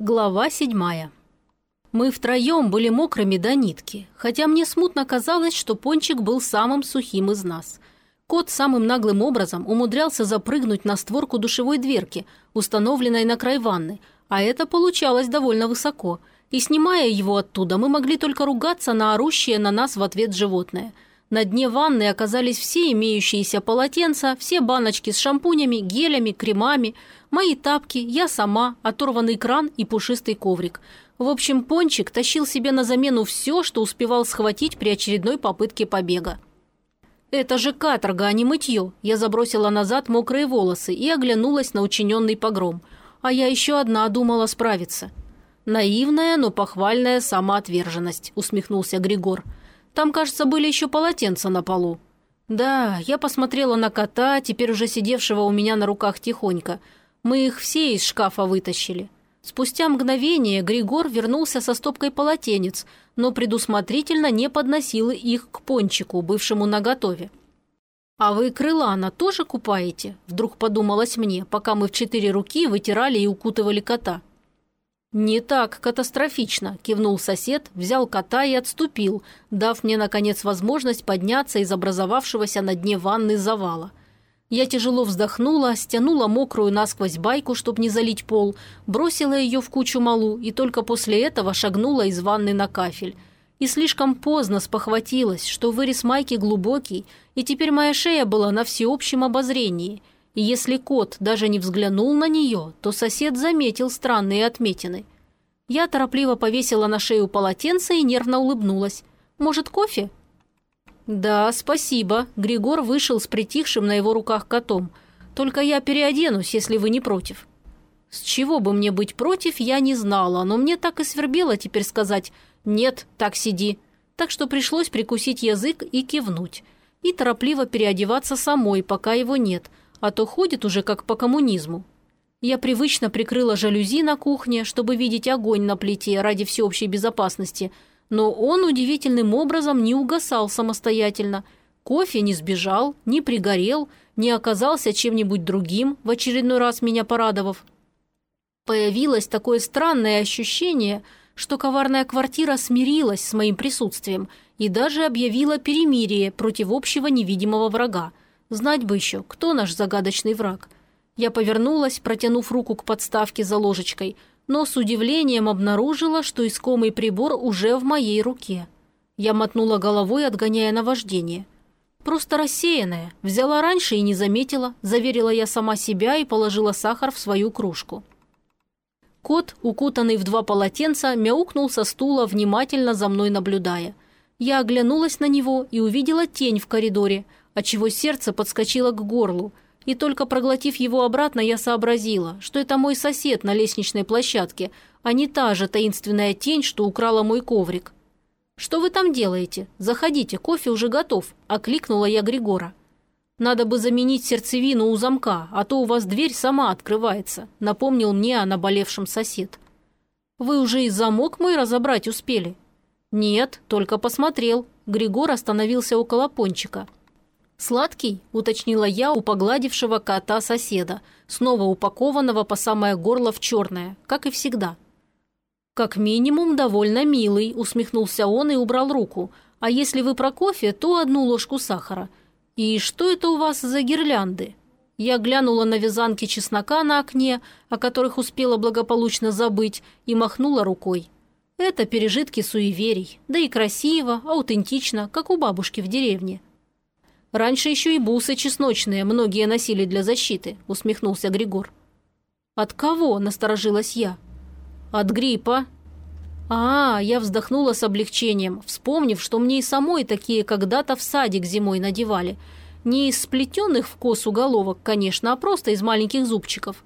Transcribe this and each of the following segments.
Глава седьмая. Мы втроем были мокрыми до нитки, хотя мне смутно казалось, что Пончик был самым сухим из нас. Кот самым наглым образом умудрялся запрыгнуть на створку душевой дверки, установленной на край ванны, а это получалось довольно высоко, и снимая его оттуда, мы могли только ругаться на орущее на нас в ответ животное – на дне ванны оказались все имеющиеся полотенца, все баночки с шампунями, гелями, кремами, мои тапки, я сама, оторванный кран и пушистый коврик. В общем, Пончик тащил себе на замену все, что успевал схватить при очередной попытке побега. «Это же каторга, а не мытье!» Я забросила назад мокрые волосы и оглянулась на учиненный погром. А я еще одна думала справиться. «Наивная, но похвальная самоотверженность», – усмехнулся Григор. – там, кажется, были еще полотенца на полу. Да, я посмотрела на кота, теперь уже сидевшего у меня на руках тихонько. Мы их все из шкафа вытащили. Спустя мгновение Григор вернулся со стопкой полотенец, но предусмотрительно не подносил их к пончику, бывшему наготове. «А вы крылана тоже купаете?» – вдруг подумалось мне, пока мы в четыре руки вытирали и укутывали кота. «Не так катастрофично», – кивнул сосед, взял кота и отступил, дав мне, наконец, возможность подняться из образовавшегося на дне ванны завала. Я тяжело вздохнула, стянула мокрую насквозь байку, чтобы не залить пол, бросила ее в кучу малу и только после этого шагнула из ванны на кафель. И слишком поздно спохватилась, что вырез майки глубокий, и теперь моя шея была на всеобщем обозрении – если кот даже не взглянул на нее, то сосед заметил странные отметины. Я торопливо повесила на шею полотенце и нервно улыбнулась. «Может, кофе?» «Да, спасибо». Григор вышел с притихшим на его руках котом. «Только я переоденусь, если вы не против». С чего бы мне быть против, я не знала, но мне так и свербело теперь сказать «нет, так сиди». Так что пришлось прикусить язык и кивнуть. И торопливо переодеваться самой, пока его нет – а то ходит уже как по коммунизму. Я привычно прикрыла жалюзи на кухне, чтобы видеть огонь на плите ради всеобщей безопасности, но он удивительным образом не угасал самостоятельно. Кофе не сбежал, не пригорел, не оказался чем-нибудь другим, в очередной раз меня порадовав. Появилось такое странное ощущение, что коварная квартира смирилась с моим присутствием и даже объявила перемирие против общего невидимого врага – Знать бы еще, кто наш загадочный враг. Я повернулась, протянув руку к подставке за ложечкой, но с удивлением обнаружила, что искомый прибор уже в моей руке. Я мотнула головой, отгоняя наваждение. Просто рассеянная. Взяла раньше и не заметила, заверила я сама себя и положила сахар в свою кружку. Кот, укутанный в два полотенца, мяукнул со стула, внимательно за мной наблюдая. Я оглянулась на него и увидела тень в коридоре – отчего сердце подскочило к горлу, и только проглотив его обратно, я сообразила, что это мой сосед на лестничной площадке, а не та же таинственная тень, что украла мой коврик. «Что вы там делаете? Заходите, кофе уже готов», – окликнула я Григора. «Надо бы заменить сердцевину у замка, а то у вас дверь сама открывается», – напомнил мне о наболевшем сосед. «Вы уже и замок мой разобрать успели?» «Нет, только посмотрел». Григор остановился около пончика – «Сладкий?» – уточнила я у погладившего кота соседа, снова упакованного по самое горло в черное, как и всегда. «Как минимум, довольно милый», – усмехнулся он и убрал руку. «А если вы про кофе, то одну ложку сахара. И что это у вас за гирлянды?» Я глянула на вязанки чеснока на окне, о которых успела благополучно забыть, и махнула рукой. Это пережитки суеверий, да и красиво, аутентично, как у бабушки в деревне. Раньше еще и бусы чесночные многие носили для защиты», – усмехнулся Григор. «От кого?» – насторожилась я. «От гриппа». «А, я вздохнула с облегчением, вспомнив, что мне и самой такие когда-то в садик зимой надевали. Не из сплетенных в косу головок, конечно, а просто из маленьких зубчиков.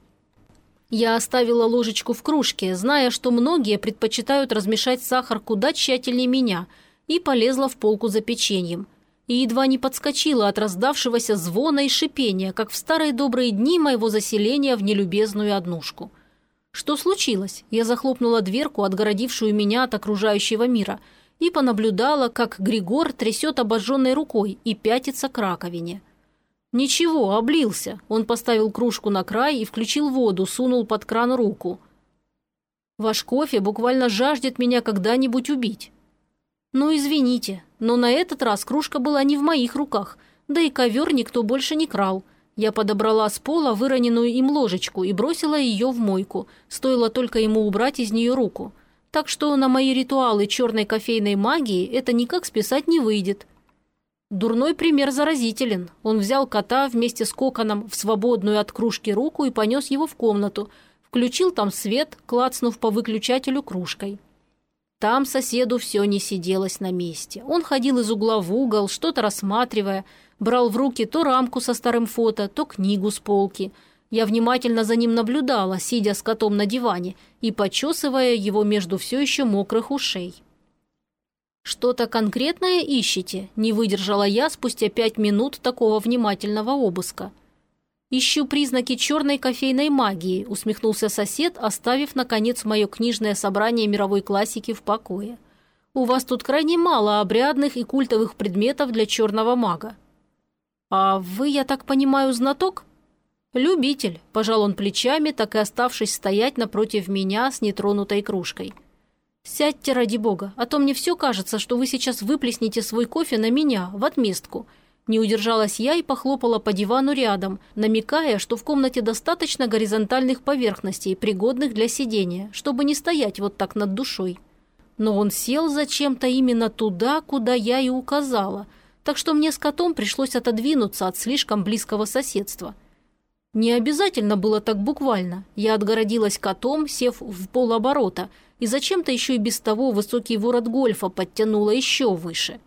Я оставила ложечку в кружке, зная, что многие предпочитают размешать сахар куда тщательнее меня, и полезла в полку за печеньем и едва не подскочила от раздавшегося звона и шипения, как в старые добрые дни моего заселения в нелюбезную однушку. Что случилось? Я захлопнула дверку, отгородившую меня от окружающего мира, и понаблюдала, как Григор трясет обожженной рукой и пятится к раковине. «Ничего, облился». Он поставил кружку на край и включил воду, сунул под кран руку. Ваш кофе буквально жаждет меня когда-нибудь убить. Ну, извините, но на этот раз кружка была не в моих руках, да и ковер никто больше не крал. Я подобрала с пола выроненную им ложечку и бросила ее в мойку, стоило только ему убрать из нее руку. Так что на мои ритуалы черной кофейной магии это никак списать не выйдет. Дурной пример заразителен. Он взял кота вместе с коконом в свободную от кружки руку и понес его в комнату. Включил там свет, клацнув по выключателю кружкой. Там соседу все не сиделось на месте. Он ходил из угла в угол, что-то рассматривая, брал в руки то рамку со старым фото, то книгу с полки. Я внимательно за ним наблюдала, сидя с котом на диване и почесывая его между все еще мокрых ушей. «Что-то конкретное ищете?» – не выдержала я спустя пять минут такого внимательного обыска. «Ищу признаки черной кофейной магии», – усмехнулся сосед, оставив, наконец, мое книжное собрание мировой классики в покое. «У вас тут крайне мало обрядных и культовых предметов для черного мага». «А вы, я так понимаю, знаток?» «Любитель», – пожал он плечами, так и оставшись стоять напротив меня с нетронутой кружкой. «Сядьте ради бога, а то мне все кажется, что вы сейчас выплеснете свой кофе на меня, в отместку». Не удержалась я и похлопала по дивану рядом, намекая, что в комнате достаточно горизонтальных поверхностей, пригодных для сидения, чтобы не стоять вот так над душой. Но он сел зачем-то именно туда, куда я и указала, так что мне с котом пришлось отодвинуться от слишком близкого соседства. Не обязательно было так буквально. Я отгородилась котом, сев в полоборота – и зачем-то еще и без того высокий ворот гольфа подтянула еще выше.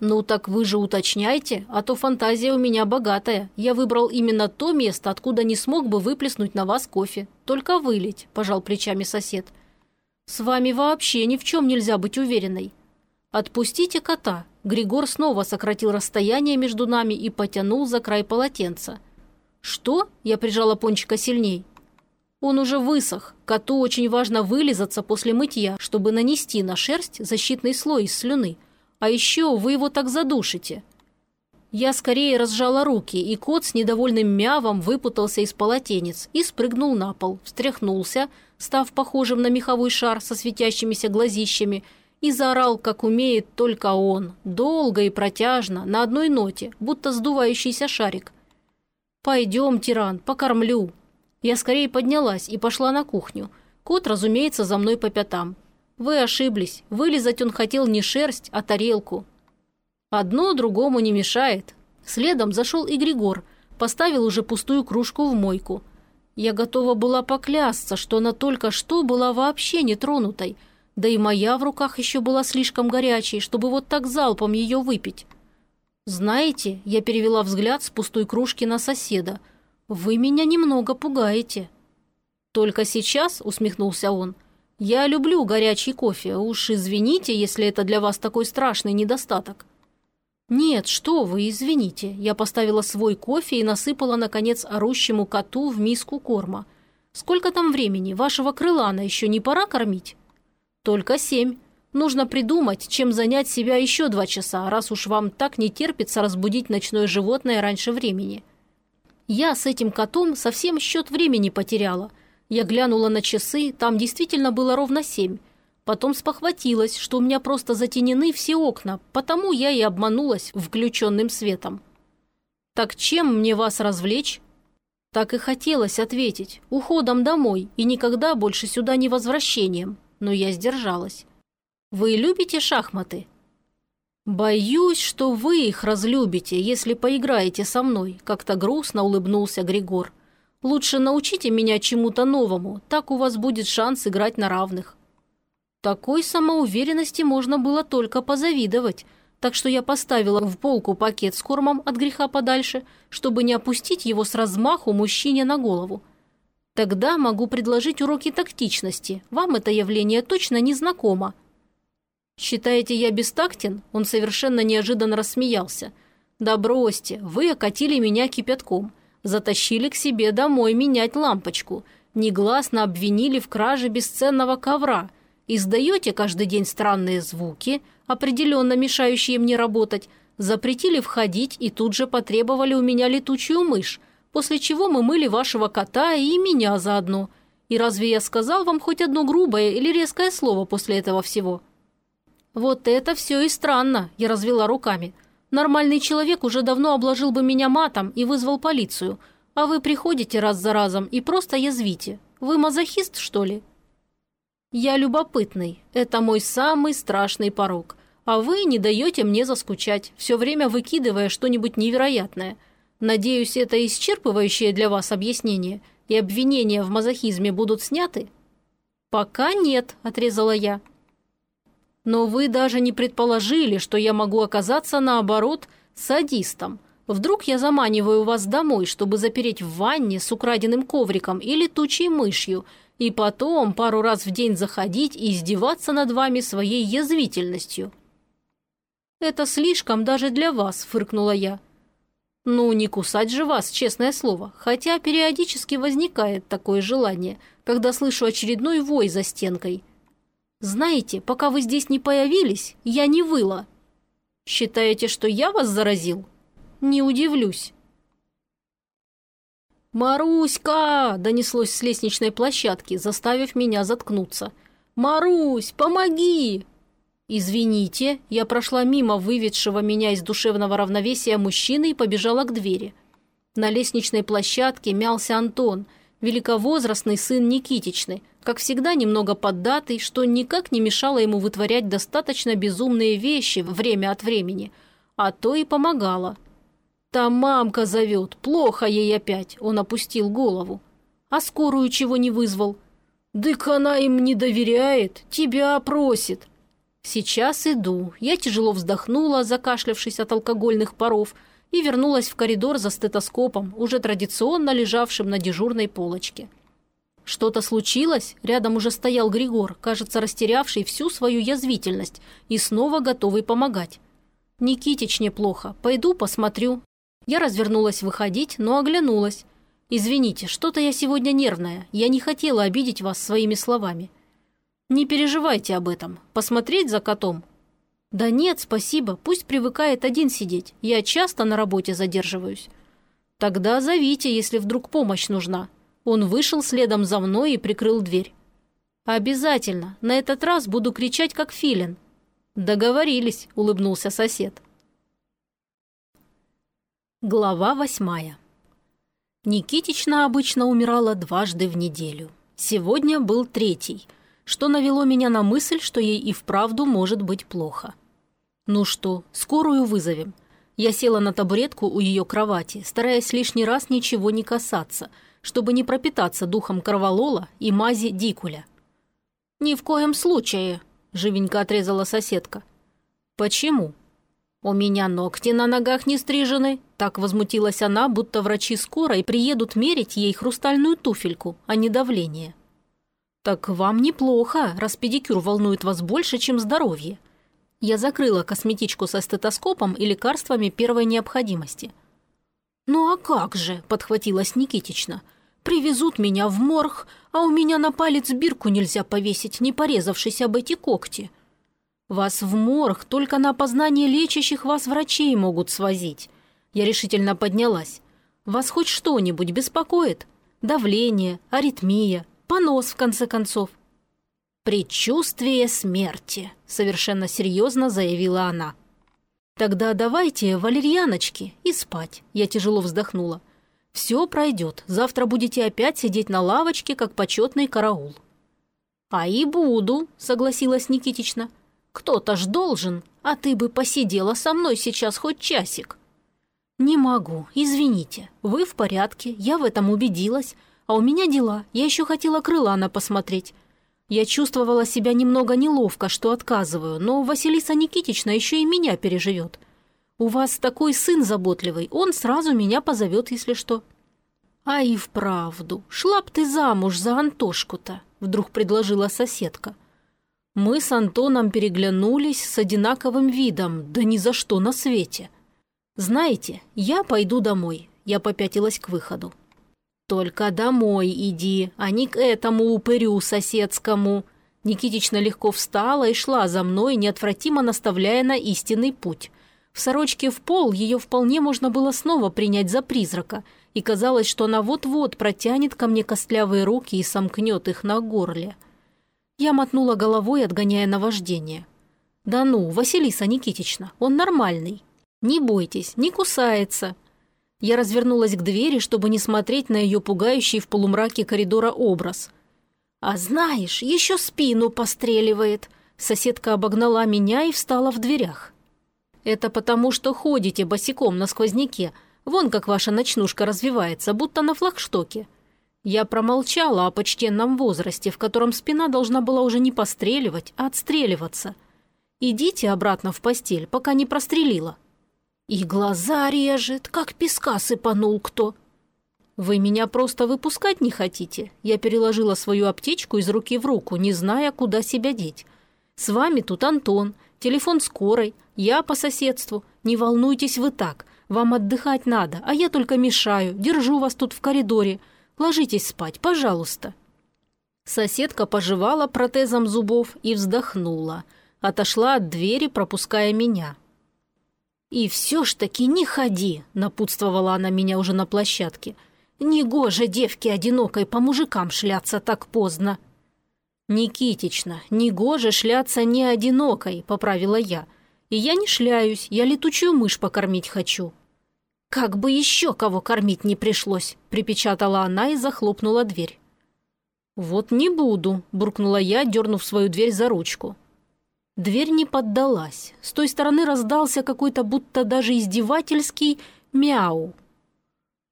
«Ну так вы же уточняйте, а то фантазия у меня богатая. Я выбрал именно то место, откуда не смог бы выплеснуть на вас кофе. Только вылить», – пожал плечами сосед. «С вами вообще ни в чем нельзя быть уверенной. Отпустите кота». Григор снова сократил расстояние между нами и потянул за край полотенца. «Что?» – я прижала пончика сильней. Он уже высох. Коту очень важно вылизаться после мытья, чтобы нанести на шерсть защитный слой из слюны. А еще вы его так задушите. Я скорее разжала руки, и кот с недовольным мявом выпутался из полотенец и спрыгнул на пол, встряхнулся, став похожим на меховой шар со светящимися глазищами, и заорал, как умеет только он, долго и протяжно, на одной ноте, будто сдувающийся шарик. «Пойдем, тиран, покормлю, я скорее поднялась и пошла на кухню. Кот, разумеется, за мной по пятам. Вы ошиблись. Вылизать он хотел не шерсть, а тарелку. Одно другому не мешает. Следом зашел и Григор. Поставил уже пустую кружку в мойку. Я готова была поклясться, что она только что была вообще не тронутой. Да и моя в руках еще была слишком горячей, чтобы вот так залпом ее выпить. «Знаете», я перевела взгляд с пустой кружки на соседа – «Вы меня немного пугаете». «Только сейчас», — усмехнулся он, — «я люблю горячий кофе. Уж извините, если это для вас такой страшный недостаток». «Нет, что вы, извините». Я поставила свой кофе и насыпала, наконец, орущему коту в миску корма. «Сколько там времени? Вашего крылана еще не пора кормить?» «Только семь. Нужно придумать, чем занять себя еще два часа, раз уж вам так не терпится разбудить ночное животное раньше времени». Я с этим котом совсем счет времени потеряла. Я глянула на часы, там действительно было ровно семь. Потом спохватилась, что у меня просто затенены все окна, потому я и обманулась включенным светом. «Так чем мне вас развлечь?» Так и хотелось ответить. Уходом домой и никогда больше сюда не возвращением. Но я сдержалась. «Вы любите шахматы?» «Боюсь, что вы их разлюбите, если поиграете со мной», – как-то грустно улыбнулся Григор. «Лучше научите меня чему-то новому, так у вас будет шанс играть на равных». Такой самоуверенности можно было только позавидовать, так что я поставила в полку пакет с кормом от греха подальше, чтобы не опустить его с размаху мужчине на голову. Тогда могу предложить уроки тактичности, вам это явление точно не знакомо – «Считаете, я бестактен?» Он совершенно неожиданно рассмеялся. «Да бросьте, вы окатили меня кипятком, затащили к себе домой менять лампочку, негласно обвинили в краже бесценного ковра, издаете каждый день странные звуки, определенно мешающие мне работать, запретили входить и тут же потребовали у меня летучую мышь, после чего мы мыли вашего кота и меня заодно. И разве я сказал вам хоть одно грубое или резкое слово после этого всего?» «Вот это все и странно», – я развела руками. «Нормальный человек уже давно обложил бы меня матом и вызвал полицию, а вы приходите раз за разом и просто язвите. Вы мазохист, что ли?» «Я любопытный. Это мой самый страшный порог. А вы не даете мне заскучать, все время выкидывая что-нибудь невероятное. Надеюсь, это исчерпывающее для вас объяснение, и обвинения в мазохизме будут сняты?» «Пока нет», – отрезала я. «Но вы даже не предположили, что я могу оказаться, наоборот, садистом. Вдруг я заманиваю вас домой, чтобы запереть в ванне с украденным ковриком или тучей мышью, и потом пару раз в день заходить и издеваться над вами своей язвительностью». «Это слишком даже для вас», – фыркнула я. «Ну, не кусать же вас, честное слово, хотя периодически возникает такое желание, когда слышу очередной вой за стенкой. Знаете, пока вы здесь не появились, я не выла. Считаете, что я вас заразил? Не удивлюсь». «Маруська!» – донеслось с лестничной площадки, заставив меня заткнуться. «Марусь, помоги!» «Извините, я прошла мимо выведшего меня из душевного равновесия мужчины и побежала к двери. На лестничной площадке мялся Антон, великовозрастный сын Никитичны, как всегда немного поддатый, что никак не мешало ему вытворять достаточно безумные вещи время от времени, а то и помогало. «Там мамка зовет, плохо ей опять», – он опустил голову. «А скорую чего не вызвал?» «Дык она им не доверяет, тебя просит». «Сейчас иду». Я тяжело вздохнула, закашлявшись от алкогольных паров, и вернулась в коридор за стетоскопом, уже традиционно лежавшим на дежурной полочке. Что-то случилось? Рядом уже стоял Григор, кажется, растерявший всю свою язвительность и снова готовый помогать. «Никитич неплохо. Пойду посмотрю». Я развернулась выходить, но оглянулась. «Извините, что-то я сегодня нервная. Я не хотела обидеть вас своими словами. «Не переживайте об этом. Посмотреть за котом?» «Да нет, спасибо. Пусть привыкает один сидеть. Я часто на работе задерживаюсь». «Тогда зовите, если вдруг помощь нужна». Он вышел следом за мной и прикрыл дверь. «Обязательно. На этот раз буду кричать, как филин». «Договорились», — улыбнулся сосед. Глава восьмая. Никитична обычно умирала дважды в неделю. Сегодня был третий — что навело меня на мысль, что ей и вправду может быть плохо. «Ну что, скорую вызовем?» Я села на табуретку у ее кровати, стараясь лишний раз ничего не касаться, чтобы не пропитаться духом корвалола и мази дикуля. «Ни в коем случае», – живенько отрезала соседка. «Почему?» «У меня ногти на ногах не стрижены», – так возмутилась она, будто врачи скорой приедут мерить ей хрустальную туфельку, а не давление. «Так вам неплохо, раз педикюр волнует вас больше, чем здоровье». Я закрыла косметичку со стетоскопом и лекарствами первой необходимости. «Ну а как же?» – подхватилась Никитична. «Привезут меня в морг, а у меня на палец бирку нельзя повесить, не порезавшись об эти когти». «Вас в морг только на опознание лечащих вас врачей могут свозить». Я решительно поднялась. «Вас хоть что-нибудь беспокоит? Давление, аритмия, Понос, в конце концов. «Предчувствие смерти», — совершенно серьезно заявила она. «Тогда давайте валерьяночки и спать», — я тяжело вздохнула. «Все пройдет. Завтра будете опять сидеть на лавочке, как почетный караул». «А и буду», — согласилась Никитична. «Кто-то ж должен, а ты бы посидела со мной сейчас хоть часик». «Не могу, извините. Вы в порядке, я в этом убедилась. А у меня дела, я еще хотела крылана посмотреть. Я чувствовала себя немного неловко, что отказываю, но Василиса Никитична еще и меня переживет. У вас такой сын заботливый, он сразу меня позовет, если что». «А и вправду, шла б ты замуж за Антошку-то», — вдруг предложила соседка. Мы с Антоном переглянулись с одинаковым видом, да ни за что на свете. «Знаете, я пойду домой», — я попятилась к выходу. «Только домой иди, а не к этому упырю соседскому». Никитична легко встала и шла за мной, неотвратимо наставляя на истинный путь. В сорочке в пол ее вполне можно было снова принять за призрака, и казалось, что она вот-вот протянет ко мне костлявые руки и сомкнет их на горле. Я мотнула головой, отгоняя наваждение. «Да ну, Василиса Никитична, он нормальный. Не бойтесь, не кусается». Я развернулась к двери, чтобы не смотреть на ее пугающий в полумраке коридора образ. «А знаешь, еще спину постреливает», Соседка обогнала меня и встала в дверях. «Это потому, что ходите босиком на сквозняке. Вон как ваша ночнушка развивается, будто на флагштоке». Я промолчала о почтенном возрасте, в котором спина должна была уже не постреливать, а отстреливаться. «Идите обратно в постель, пока не прострелила». «И глаза режет, как песка сыпанул кто». «Вы меня просто выпускать не хотите?» Я переложила свою аптечку из руки в руку, не зная, куда себя деть. С вами тут Антон, телефон скорой, я по соседству. Не волнуйтесь вы так, вам отдыхать надо, а я только мешаю, держу вас тут в коридоре. Ложитесь спать, пожалуйста». Соседка пожевала протезом зубов и вздохнула. Отошла от двери, пропуская меня. «И все ж таки не ходи», — напутствовала она меня уже на площадке. «Негоже девке одинокой по мужикам шляться так поздно». «Никитична, негоже шляться не одинокой», — поправила я. «И я не шляюсь, я летучую мышь покормить хочу». «Как бы еще кого кормить не пришлось», — припечатала она и захлопнула дверь. «Вот не буду», — буркнула я, дернув свою дверь за ручку. Дверь не поддалась. С той стороны раздался какой-то будто даже издевательский мяу.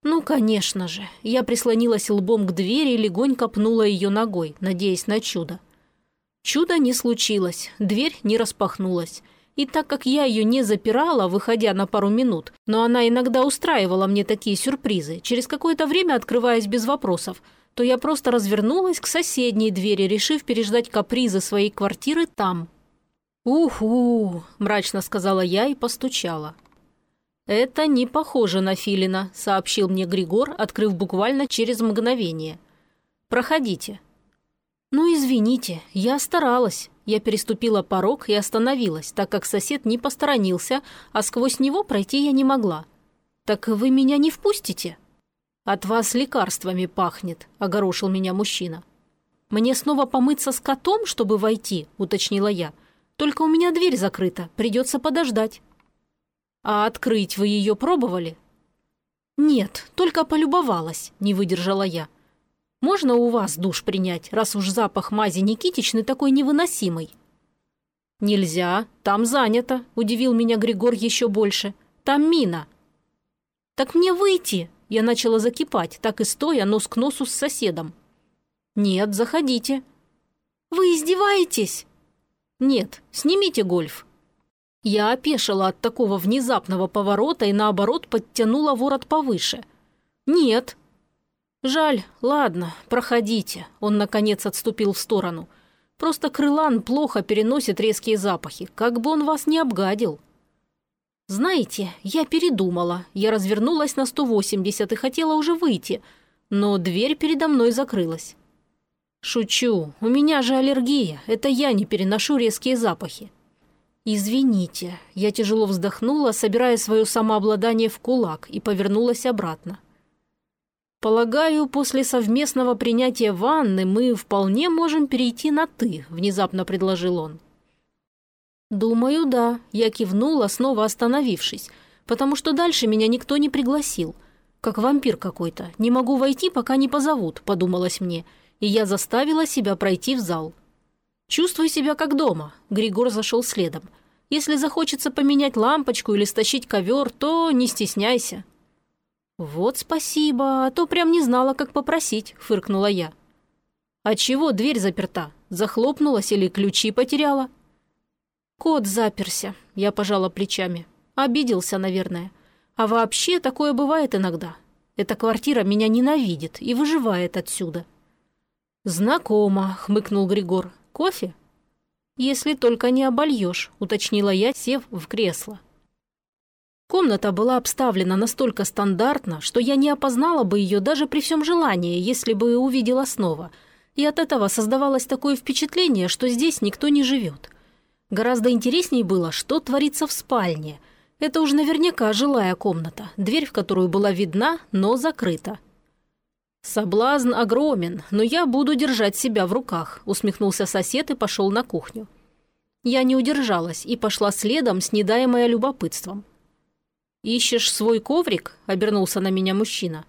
Ну, конечно же. Я прислонилась лбом к двери и легонько пнула ее ногой, надеясь на чудо. Чудо не случилось, дверь не распахнулась. И так как я ее не запирала, выходя на пару минут, но она иногда устраивала мне такие сюрпризы, через какое-то время открываясь без вопросов, то я просто развернулась к соседней двери, решив переждать капризы своей квартиры там. «Уху!» – мрачно сказала я и постучала. «Это не похоже на филина», – сообщил мне Григор, открыв буквально через мгновение. «Проходите». «Ну, извините, я старалась». Я переступила порог и остановилась, так как сосед не посторонился, а сквозь него пройти я не могла. «Так вы меня не впустите?» «От вас лекарствами пахнет», – огорошил меня мужчина. «Мне снова помыться с котом, чтобы войти?» – уточнила я. «Только у меня дверь закрыта, придется подождать». «А открыть вы ее пробовали?» «Нет, только полюбовалась», – не выдержала я. «Можно у вас душ принять, раз уж запах мази Никитичны такой невыносимый?» «Нельзя, там занято», – удивил меня Григор еще больше. «Там мина». «Так мне выйти!» – я начала закипать, так и стоя нос к носу с соседом. «Нет, заходите». «Вы издеваетесь?» «Нет, снимите гольф». Я опешила от такого внезапного поворота и, наоборот, подтянула ворот повыше. «Нет». «Жаль, ладно, проходите». Он, наконец, отступил в сторону. «Просто крылан плохо переносит резкие запахи, как бы он вас не обгадил». «Знаете, я передумала. Я развернулась на 180 и хотела уже выйти, но дверь передо мной закрылась». «Шучу. У меня же аллергия. Это я не переношу резкие запахи». «Извините». Я тяжело вздохнула, собирая свое самообладание в кулак, и повернулась обратно. «Полагаю, после совместного принятия ванны мы вполне можем перейти на «ты», — внезапно предложил он. «Думаю, да», — я кивнула, снова остановившись, потому что дальше меня никто не пригласил. Как вампир какой-то. Не могу войти, пока не позовут, подумалось мне, и я заставила себя пройти в зал. «Чувствуй себя как дома», — Григор зашел следом. Если захочется поменять лампочку или стащить ковер, то не стесняйся». «Вот спасибо, а то прям не знала, как попросить», — фыркнула я. «А чего дверь заперта? Захлопнулась или ключи потеряла?» «Кот заперся», — я пожала плечами. «Обиделся, наверное. А вообще такое бывает иногда. Эта квартира меня ненавидит и выживает отсюда». «Знакомо», — хмыкнул Григор. «Кофе?» «Если только не обольешь», — уточнила я, сев в кресло. Комната была обставлена настолько стандартно, что я не опознала бы ее даже при всем желании, если бы увидела снова. И от этого создавалось такое впечатление, что здесь никто не живет. Гораздо интереснее было, что творится в спальне. Это уж наверняка жилая комната, дверь в которую была видна, но закрыта. «Соблазн огромен, но я буду держать себя в руках», усмехнулся сосед и пошел на кухню. Я не удержалась и пошла следом, снедаемая любопытством. «Ищешь свой коврик?» – обернулся на меня мужчина.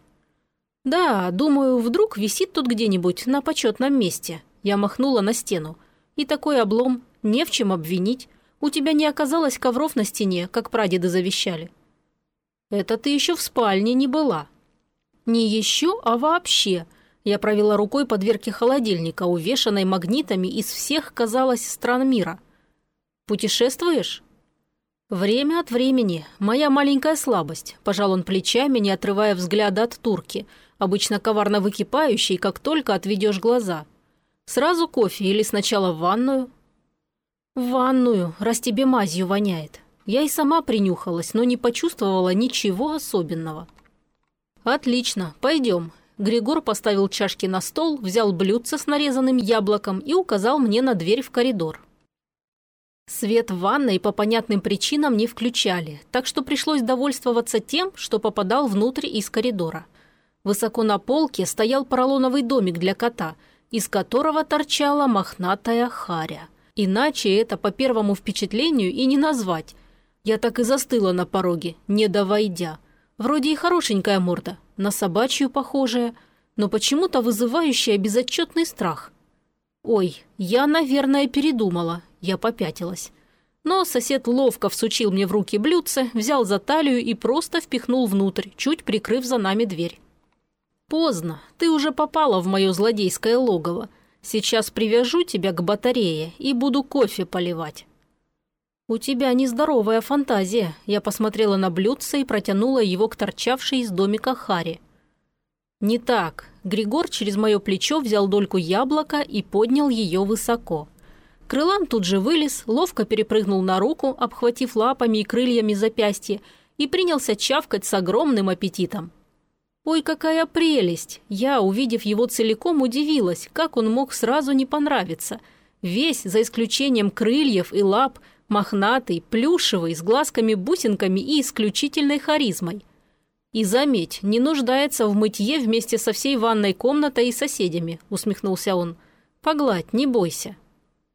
«Да, думаю, вдруг висит тут где-нибудь на почетном месте». Я махнула на стену. «И такой облом, не в чем обвинить. У тебя не оказалось ковров на стене, как прадеды завещали». «Это ты еще в спальне не была». «Не еще, а вообще». Я провела рукой по дверке холодильника, увешанной магнитами из всех, казалось, стран мира. «Путешествуешь?» «Время от времени. Моя маленькая слабость», – пожал он плечами, не отрывая взгляда от турки, обычно коварно выкипающей, как только отведешь глаза. «Сразу кофе или сначала в ванную?» «В ванную, раз тебе мазью воняет. Я и сама принюхалась, но не почувствовала ничего особенного». «Отлично, пойдем». Григор поставил чашки на стол, взял блюдце с нарезанным яблоком и указал мне на дверь в коридор. Свет в ванной по понятным причинам не включали, так что пришлось довольствоваться тем, что попадал внутрь из коридора. Высоко на полке стоял поролоновый домик для кота, из которого торчала мохнатая харя. Иначе это по первому впечатлению и не назвать. Я так и застыла на пороге, не довойдя. Вроде и хорошенькая морда, на собачью похожая, но почему-то вызывающая безотчетный страх. Ой, я, наверное, передумала. Я попятилась. Но сосед ловко всучил мне в руки блюдце, взял за талию и просто впихнул внутрь, чуть прикрыв за нами дверь. «Поздно. Ты уже попала в мое злодейское логово. Сейчас привяжу тебя к батарее и буду кофе поливать». «У тебя нездоровая фантазия», – я посмотрела на блюдце и протянула его к торчавшей из домика Хари. «Не так». Григор через мое плечо взял дольку яблока и поднял ее высоко. Крылан тут же вылез, ловко перепрыгнул на руку, обхватив лапами и крыльями запястье, и принялся чавкать с огромным аппетитом. Ой, какая прелесть! Я, увидев его целиком, удивилась, как он мог сразу не понравиться. Весь, за исключением крыльев и лап, мохнатый, плюшевый, с глазками-бусинками и исключительной харизмой. И заметь, не нуждается в мытье вместе со всей ванной комнатой и соседями, усмехнулся он. Погладь, не бойся.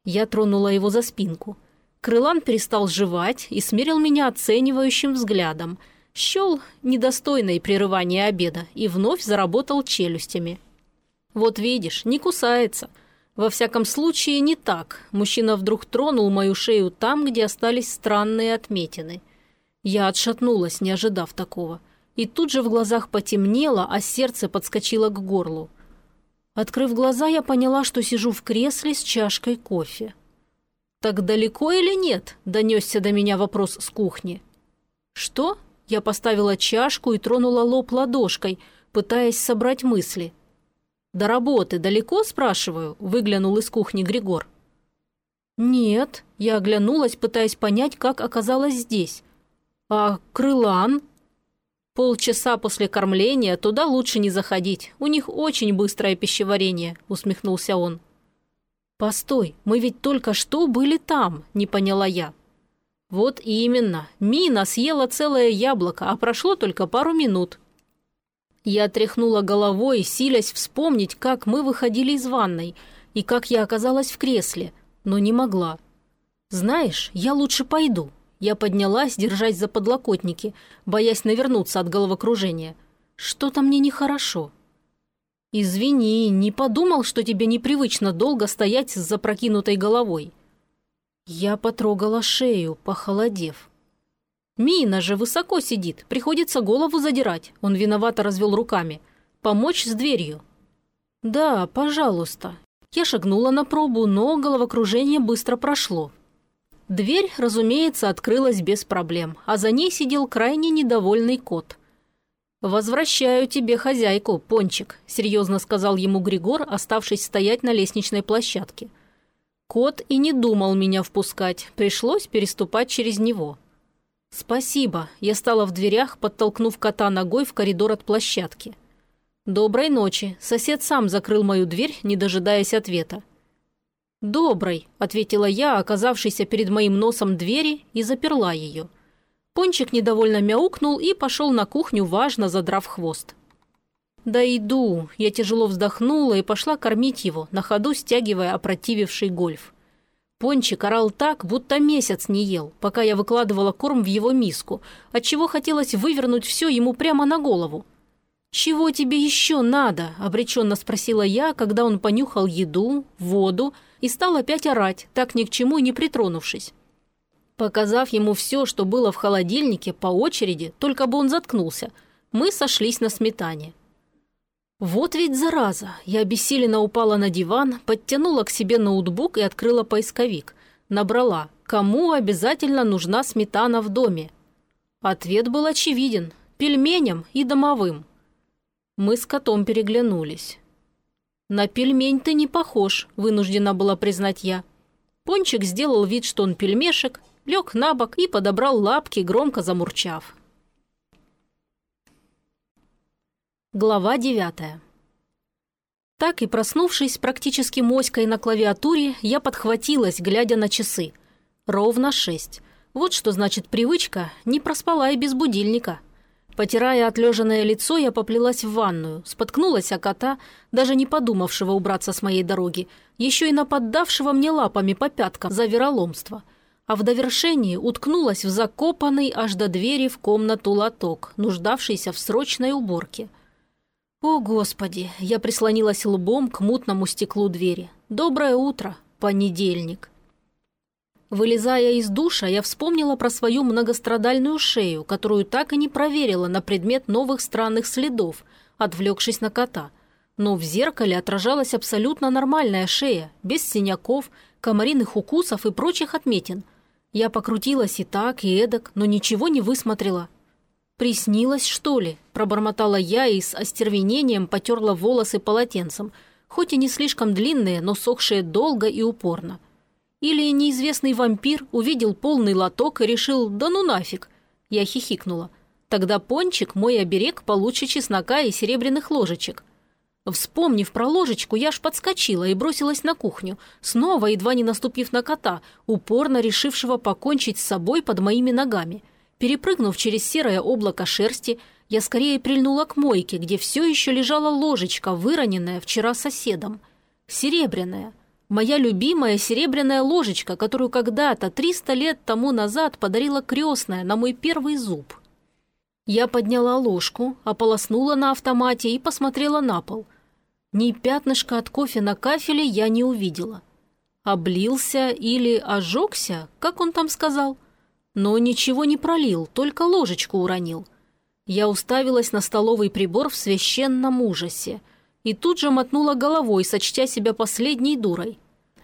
Я тронула его за спинку. Крылан перестал жевать и смерил меня оценивающим взглядом – Щел недостойное прерывание обеда и вновь заработал челюстями. «Вот видишь, не кусается. Во всяком случае, не так. Мужчина вдруг тронул мою шею там, где остались странные отметины. Я отшатнулась, не ожидав такого. И тут же в глазах потемнело, а сердце подскочило к горлу. Открыв глаза, я поняла, что сижу в кресле с чашкой кофе. «Так далеко или нет?» – донесся до меня вопрос с кухни. «Что?» Я поставила чашку и тронула лоб ладошкой, пытаясь собрать мысли. «До работы далеко?» – спрашиваю, выглянул из кухни Григор. «Нет», – я оглянулась, пытаясь понять, как оказалась здесь. «А крылан?» «Полчаса после кормления туда лучше не заходить. У них очень быстрое пищеварение», – усмехнулся он. «Постой, мы ведь только что были там», – не поняла я. «Вот именно. Мина съела целое яблоко, а прошло только пару минут». Я тряхнула головой, силясь вспомнить, как мы выходили из ванной и как я оказалась в кресле, но не могла. «Знаешь, я лучше пойду». Я поднялась, держась за подлокотники, боясь навернуться от головокружения. «Что-то мне нехорошо». «Извини, не подумал, что тебе непривычно долго стоять с запрокинутой головой». Я потрогала шею, похолодев. «Мина же высоко сидит, приходится голову задирать», он виновато развел руками. «Помочь с дверью?» «Да, пожалуйста». Я шагнула на пробу, но головокружение быстро прошло. Дверь, разумеется, открылась без проблем, а за ней сидел крайне недовольный кот. «Возвращаю тебе хозяйку, Пончик», – серьезно сказал ему Григор, оставшись стоять на лестничной площадке – Кот и не думал меня впускать, пришлось переступать через него. «Спасибо», – я стала в дверях, подтолкнув кота ногой в коридор от площадки. «Доброй ночи», – сосед сам закрыл мою дверь, не дожидаясь ответа. «Доброй», – ответила я, оказавшейся перед моим носом двери, и заперла ее. Пончик недовольно мяукнул и пошел на кухню, важно задрав хвост. «Да иду!» Я тяжело вздохнула и пошла кормить его, на ходу стягивая опротививший гольф. Пончик орал так, будто месяц не ел, пока я выкладывала корм в его миску, отчего хотелось вывернуть все ему прямо на голову. «Чего тебе еще надо?» – обреченно спросила я, когда он понюхал еду, воду и стал опять орать, так ни к чему не притронувшись. Показав ему все, что было в холодильнике, по очереди, только бы он заткнулся, мы сошлись на сметане. Вот ведь зараза! Я обессиленно упала на диван, подтянула к себе ноутбук и открыла поисковик. Набрала «Кому обязательно нужна сметана в доме?» Ответ был очевиден – пельменям и домовым. Мы с котом переглянулись. «На пельмень ты не похож», – вынуждена была признать я. Пончик сделал вид, что он пельмешек, лег на бок и подобрал лапки, громко замурчав. Глава девятая. Так и проснувшись практически моськой на клавиатуре, я подхватилась, глядя на часы. Ровно шесть. Вот что значит привычка, не проспала и без будильника. Потирая отлежанное лицо, я поплелась в ванную, споткнулась о кота, даже не подумавшего убраться с моей дороги, еще и нападавшего мне лапами по пяткам за вероломство. А в довершении уткнулась в закопанный аж до двери в комнату лоток, нуждавшийся в срочной уборке – «О, Господи!» Я прислонилась лбом к мутному стеклу двери. «Доброе утро! Понедельник!» Вылезая из душа, я вспомнила про свою многострадальную шею, которую так и не проверила на предмет новых странных следов, отвлекшись на кота. Но в зеркале отражалась абсолютно нормальная шея, без синяков, комариных укусов и прочих отметин. Я покрутилась и так, и эдак, но ничего не высмотрела. «Приснилось, что ли?» – пробормотала я и с остервенением потерла волосы полотенцем, хоть и не слишком длинные, но сохшие долго и упорно. Или неизвестный вампир увидел полный лоток и решил «да ну нафиг!» Я хихикнула. Тогда пончик мой оберег получше чеснока и серебряных ложечек. Вспомнив про ложечку, я аж подскочила и бросилась на кухню, снова едва не наступив на кота, упорно решившего покончить с собой под моими ногами – Перепрыгнув через серое облако шерсти, я скорее прильнула к мойке, где все еще лежала ложечка, выроненная вчера соседом. Серебряная. Моя любимая серебряная ложечка, которую когда-то, 300 лет тому назад, подарила крестная на мой первый зуб. Я подняла ложку, ополоснула на автомате и посмотрела на пол. Ни пятнышка от кофе на кафеле я не увидела. Облился или ожегся, как он там сказал? Но ничего не пролил, только ложечку уронил. Я уставилась на столовый прибор в священном ужасе и тут же мотнула головой, сочтя себя последней дурой.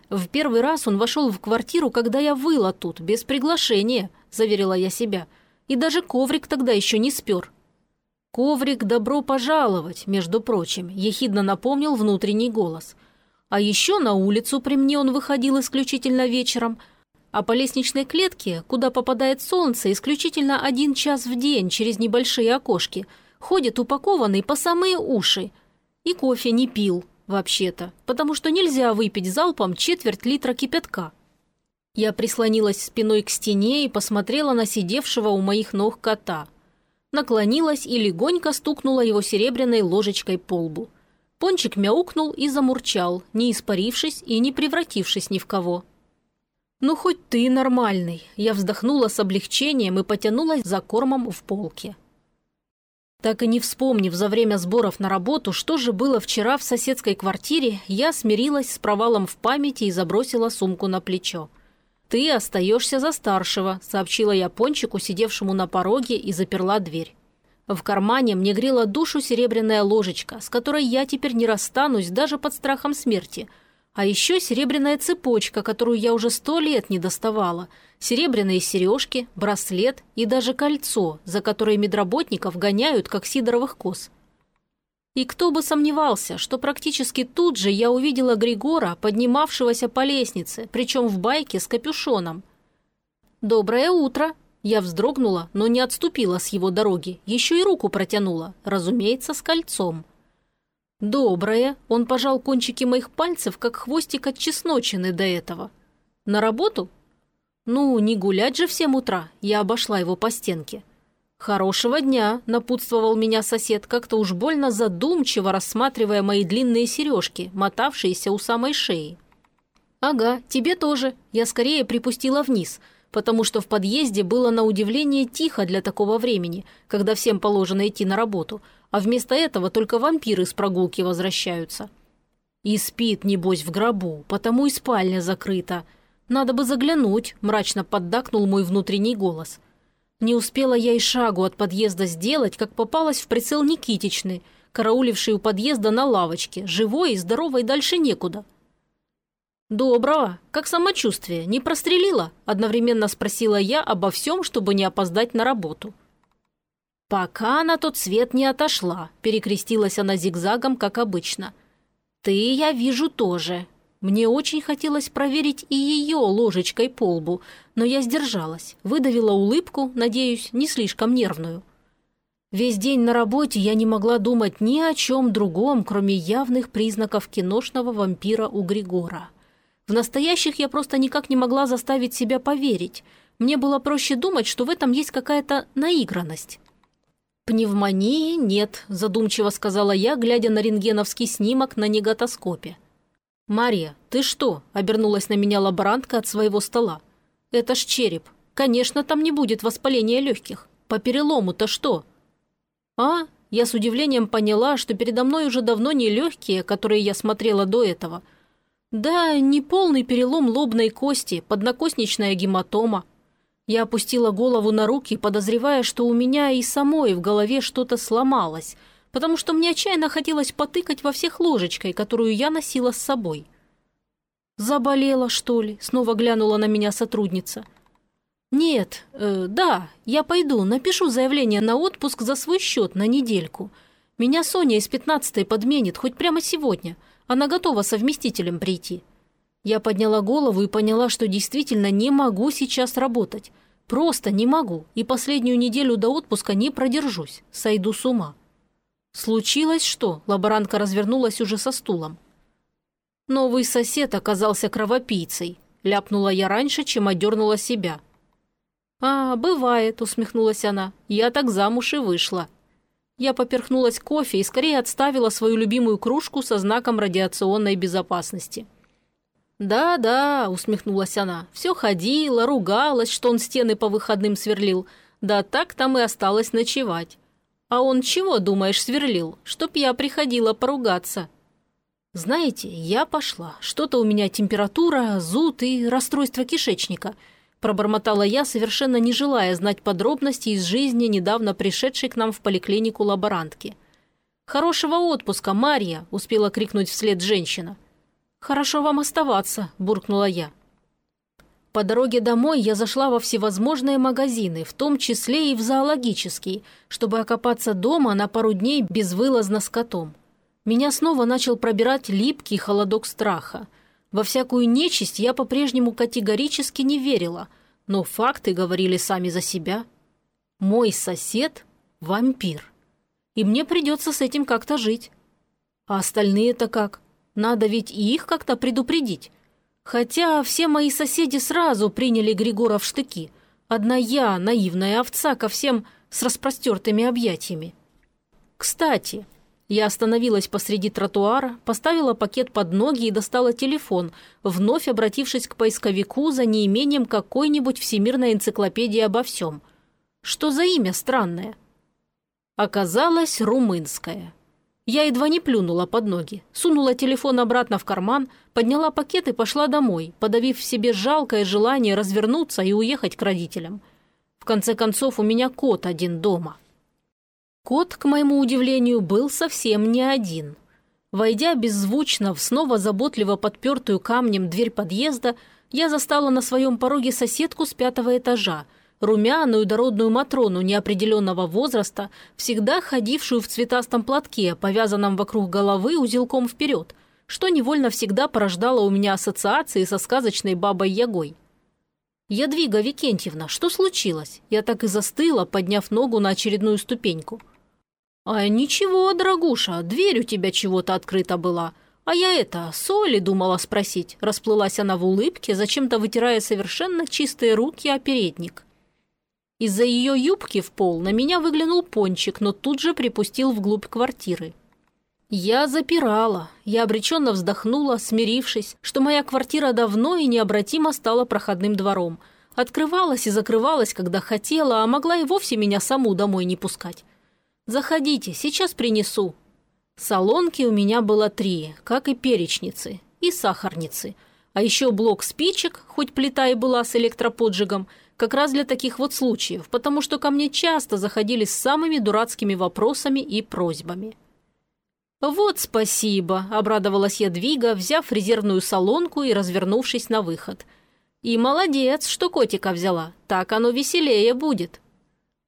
В первый раз он вошел в квартиру, когда я выла тут, без приглашения, заверила я себя, и даже коврик тогда еще не спер. «Коврик, добро пожаловать», между прочим, ехидно напомнил внутренний голос. А еще на улицу при мне он выходил исключительно вечером – а по лестничной клетке, куда попадает солнце исключительно один час в день через небольшие окошки, ходит упакованный по самые уши. И кофе не пил, вообще-то, потому что нельзя выпить залпом четверть литра кипятка. Я прислонилась спиной к стене и посмотрела на сидевшего у моих ног кота. Наклонилась и легонько стукнула его серебряной ложечкой по лбу. Пончик мяукнул и замурчал, не испарившись и не превратившись ни в кого. «Ну, хоть ты нормальный!» Я вздохнула с облегчением и потянулась за кормом в полке. Так и не вспомнив за время сборов на работу, что же было вчера в соседской квартире, я смирилась с провалом в памяти и забросила сумку на плечо. «Ты остаешься за старшего», — сообщила я Пончику, сидевшему на пороге, и заперла дверь. В кармане мне грела душу серебряная ложечка, с которой я теперь не расстанусь даже под страхом смерти — а еще серебряная цепочка, которую я уже сто лет не доставала, серебряные сережки, браслет и даже кольцо, за которое медработников гоняют, как сидоровых коз. И кто бы сомневался, что практически тут же я увидела Григора, поднимавшегося по лестнице, причем в байке с капюшоном. «Доброе утро!» Я вздрогнула, но не отступила с его дороги, еще и руку протянула, разумеется, с кольцом. «Доброе!» – он пожал кончики моих пальцев, как хвостик от чесночины до этого. «На работу?» Ну, не гулять же в семь утра, я обошла его по стенке. «Хорошего дня», – напутствовал меня сосед, как-то уж больно задумчиво рассматривая мои длинные сережки, мотавшиеся у самой шеи. «Ага, тебе тоже». Я скорее припустила вниз, потому что в подъезде было на удивление тихо для такого времени, когда всем положено идти на работу, а вместо этого только вампиры с прогулки возвращаются. И спит, небось, в гробу, потому и спальня закрыта. Надо бы заглянуть, мрачно поддакнул мой внутренний голос – не успела я и шагу от подъезда сделать, как попалась в прицел Никитичны, карауливший у подъезда на лавочке, живой и здоровой дальше некуда. «Доброго! Как самочувствие? Не прострелила?» – одновременно спросила я обо всем, чтобы не опоздать на работу. «Пока на тот свет не отошла», – перекрестилась она зигзагом, как обычно. «Ты, я вижу, тоже. Мне очень хотелось проверить и ее ложечкой по лбу, но я сдержалась, выдавила улыбку, надеюсь, не слишком нервную. Весь день на работе я не могла думать ни о чем другом, кроме явных признаков киношного вампира у Григора. В настоящих я просто никак не могла заставить себя поверить. Мне было проще думать, что в этом есть какая-то наигранность. «Пневмонии нет», – задумчиво сказала я, глядя на рентгеновский снимок на негатоскопе. «Мария, ты что?» – обернулась на меня лаборантка от своего стола. «Это ж череп. Конечно, там не будет воспаления легких. По перелому-то что?» «А?» Я с удивлением поняла, что передо мной уже давно не легкие, которые я смотрела до этого. Да, не полный перелом лобной кости, поднакосничная гематома. Я опустила голову на руки, подозревая, что у меня и самой в голове что-то сломалось – потому что мне отчаянно хотелось потыкать во всех ложечкой, которую я носила с собой. «Заболела, что ли?» – снова глянула на меня сотрудница. «Нет, э, да, я пойду, напишу заявление на отпуск за свой счет на недельку. Меня Соня из пятнадцатой подменит хоть прямо сегодня. Она готова совместителем прийти». Я подняла голову и поняла, что действительно не могу сейчас работать. Просто не могу, и последнюю неделю до отпуска не продержусь, сойду с ума. «Случилось что?» – лаборантка развернулась уже со стулом. «Новый сосед оказался кровопийцей», – ляпнула я раньше, чем одернула себя. «А, бывает», – усмехнулась она. «Я так замуж и вышла». Я поперхнулась кофе и скорее отставила свою любимую кружку со знаком радиационной безопасности. «Да-да», – усмехнулась она, – «все ходила, ругалась, что он стены по выходным сверлил. Да так там и осталось ночевать. «А он чего, думаешь, сверлил? Чтоб я приходила поругаться». «Знаете, я пошла. Что-то у меня температура, зуд и расстройство кишечника», пробормотала я, совершенно не желая знать подробности из жизни недавно пришедшей к нам в поликлинику лаборантки. «Хорошего отпуска, Марья!» – успела крикнуть вслед женщина. «Хорошо вам оставаться», – буркнула я. По дороге домой я зашла во всевозможные магазины, в том числе и в зоологический, чтобы окопаться дома на пару дней безвылазно с котом. Меня снова начал пробирать липкий холодок страха. Во всякую нечисть я по-прежнему категорически не верила, но факты говорили сами за себя. Мой сосед – вампир. И мне придется с этим как-то жить. А остальные-то как? Надо ведь и их как-то предупредить. Хотя все мои соседи сразу приняли Григора в штыки. Одна я, наивная овца, ко всем с распростертыми объятиями. Кстати, я остановилась посреди тротуара, поставила пакет под ноги и достала телефон, вновь обратившись к поисковику за неимением какой-нибудь всемирной энциклопедии обо всем. Что за имя странное? Оказалось, румынское. Я едва не плюнула под ноги, сунула телефон обратно в карман, подняла пакет и пошла домой, подавив в себе жалкое желание развернуться и уехать к родителям. В конце концов, у меня кот один дома. Кот, к моему удивлению, был совсем не один. Войдя беззвучно в снова заботливо подпертую камнем дверь подъезда, я застала на своем пороге соседку с пятого этажа – румяную дородную Матрону неопределенного возраста, всегда ходившую в цветастом платке, повязанном вокруг головы узелком вперед, что невольно всегда порождало у меня ассоциации со сказочной бабой Ягой. «Ядвига Викентьевна, что случилось?» Я так и застыла, подняв ногу на очередную ступеньку. «А ничего, дорогуша, дверь у тебя чего-то открыта была. А я это, соли думала спросить. Расплылась она в улыбке, зачем-то вытирая совершенно чистые руки о передник. Из-за ее юбки в пол на меня выглянул пончик, но тут же припустил вглубь квартиры. Я запирала. Я обреченно вздохнула, смирившись, что моя квартира давно и необратимо стала проходным двором. Открывалась и закрывалась, когда хотела, а могла и вовсе меня саму домой не пускать. «Заходите, сейчас принесу», Солонки у меня было три, как и перечницы, и сахарницы. А еще блок спичек, хоть плита и была с электроподжигом, как раз для таких вот случаев, потому что ко мне часто заходили с самыми дурацкими вопросами и просьбами. «Вот спасибо», – обрадовалась я Двига, взяв резервную солонку и развернувшись на выход. «И молодец, что котика взяла, так оно веселее будет».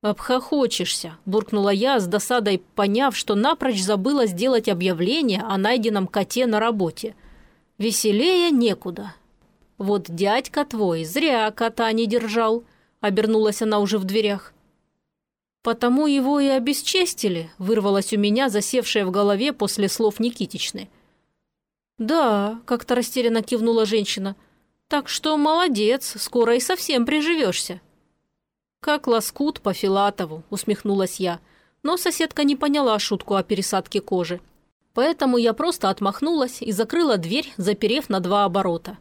«Обхохочешься», – буркнула я с досадой, поняв, что напрочь забыла сделать объявление о найденном коте на работе. «Веселее некуда». «Вот дядька твой зря кота не держал», – обернулась она уже в дверях. «Потому его и обесчестили», – вырвалась у меня, засевшая в голове после слов Никитичны. «Да», – как-то растерянно кивнула женщина. «Так что молодец, скоро и совсем приживешься». «Как лоскут по Филатову», – усмехнулась я. Но соседка не поняла шутку о пересадке кожи. Поэтому я просто отмахнулась и закрыла дверь, заперев на два оборота.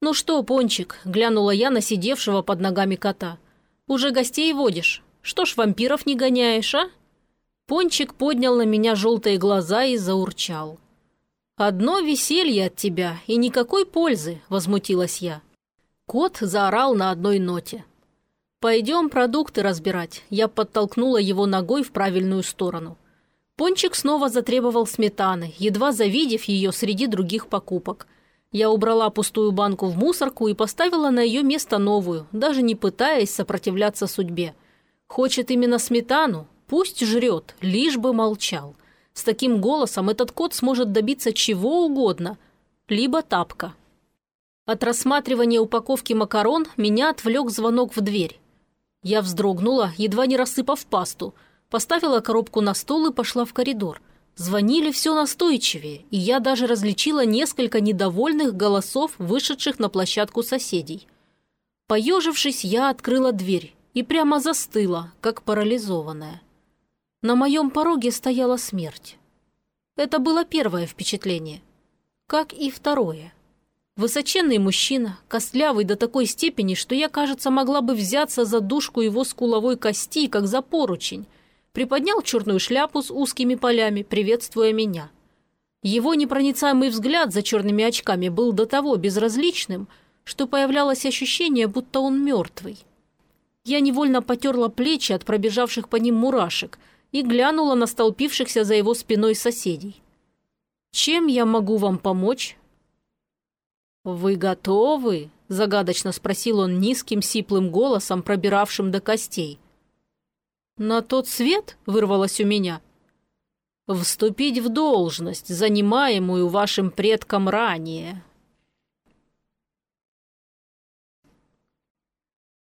«Ну что, Пончик?» – глянула я на сидевшего под ногами кота. «Уже гостей водишь? Что ж, вампиров не гоняешь, а?» Пончик поднял на меня желтые глаза и заурчал. «Одно веселье от тебя и никакой пользы», – возмутилась я. Кот заорал на одной ноте. «Пойдем продукты разбирать». Я подтолкнула его ногой в правильную сторону. Пончик снова затребовал сметаны, едва завидев ее среди других покупок. Я убрала пустую банку в мусорку и поставила на ее место новую, даже не пытаясь сопротивляться судьбе. Хочет именно сметану? Пусть жрет, лишь бы молчал. С таким голосом этот кот сможет добиться чего угодно, либо тапка. От рассматривания упаковки макарон меня отвлек звонок в дверь. Я вздрогнула, едва не рассыпав пасту, поставила коробку на стол и пошла в коридор. Звонили все настойчивее, и я даже различила несколько недовольных голосов, вышедших на площадку соседей. Поежившись, я открыла дверь и прямо застыла, как парализованная. На моем пороге стояла смерть. Это было первое впечатление. Как и второе – Высоченный мужчина, костлявый до такой степени, что я, кажется, могла бы взяться за дужку его скуловой кости, как за поручень. Приподнял черную шляпу с узкими полями, приветствуя меня. Его непроницаемый взгляд за черными очками был до того безразличным, что появлялось ощущение, будто он мертвый. Я невольно потерла плечи от пробежавших по ним мурашек и глянула на столпившихся за его спиной соседей. «Чем я могу вам помочь?» «Вы готовы?» – загадочно спросил он низким сиплым голосом, пробиравшим до костей. «На тот свет?» – вырвалось у меня. «Вступить в должность, занимаемую вашим предком ранее»,